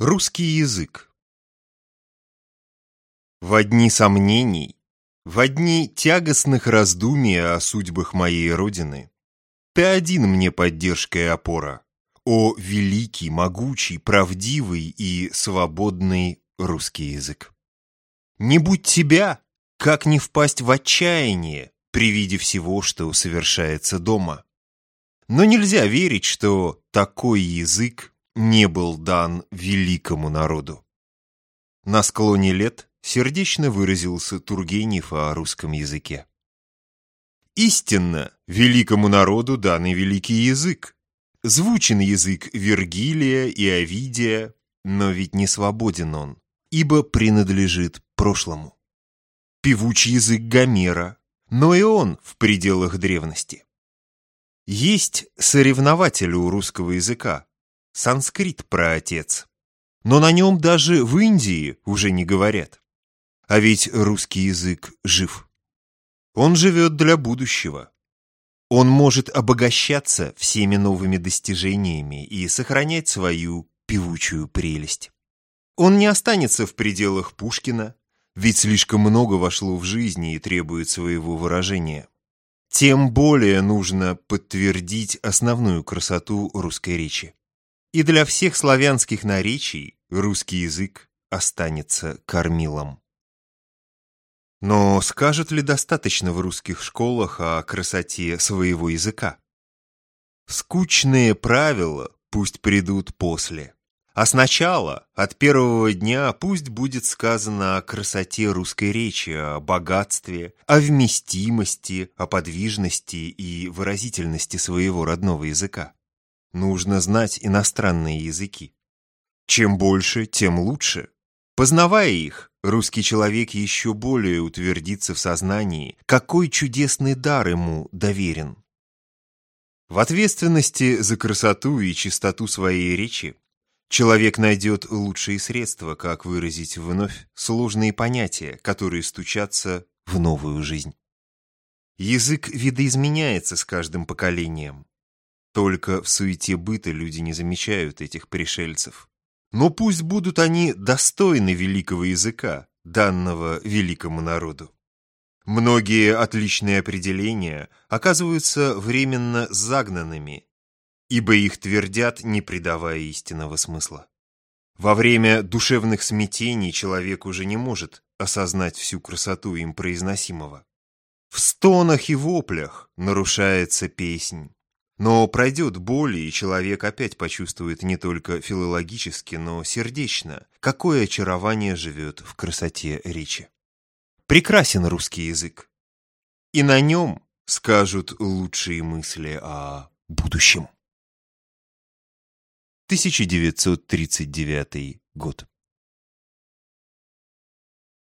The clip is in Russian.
Русский язык В одни сомнений, в одни тягостных раздумий о судьбах моей Родины, ты один мне поддержка и опора, о великий, могучий, правдивый и свободный русский язык. Не будь тебя, как не впасть в отчаяние при виде всего, что совершается дома. Но нельзя верить, что такой язык не был дан великому народу. На склоне лет сердечно выразился Тургенев о русском языке. Истинно, великому народу дан и великий язык. Звучен язык Вергилия и Овидия, но ведь не свободен он, ибо принадлежит прошлому. Певучий язык Гомера, но и он в пределах древности. Есть соревнователь у русского языка, санскрит праотец. Но на нем даже в Индии уже не говорят. А ведь русский язык жив. Он живет для будущего. Он может обогащаться всеми новыми достижениями и сохранять свою певучую прелесть. Он не останется в пределах Пушкина, ведь слишком много вошло в жизнь и требует своего выражения. Тем более нужно подтвердить основную красоту русской речи. И для всех славянских наречий русский язык останется кормилом. Но скажет ли достаточно в русских школах о красоте своего языка? Скучные правила пусть придут после. А сначала, от первого дня, пусть будет сказано о красоте русской речи, о богатстве, о вместимости, о подвижности и выразительности своего родного языка. Нужно знать иностранные языки. Чем больше, тем лучше. Познавая их, русский человек еще более утвердится в сознании, какой чудесный дар ему доверен. В ответственности за красоту и чистоту своей речи человек найдет лучшие средства, как выразить вновь сложные понятия, которые стучатся в новую жизнь. Язык видоизменяется с каждым поколением. Только в суете быта люди не замечают этих пришельцев. Но пусть будут они достойны великого языка, данного великому народу. Многие отличные определения оказываются временно загнанными, ибо их твердят, не придавая истинного смысла. Во время душевных смятений человек уже не может осознать всю красоту им произносимого. В стонах и воплях нарушается песнь, но пройдет боль, и человек опять почувствует не только филологически, но сердечно, какое очарование живет в красоте речи. Прекрасен русский язык. И на нем скажут лучшие мысли о будущем. 1939 год.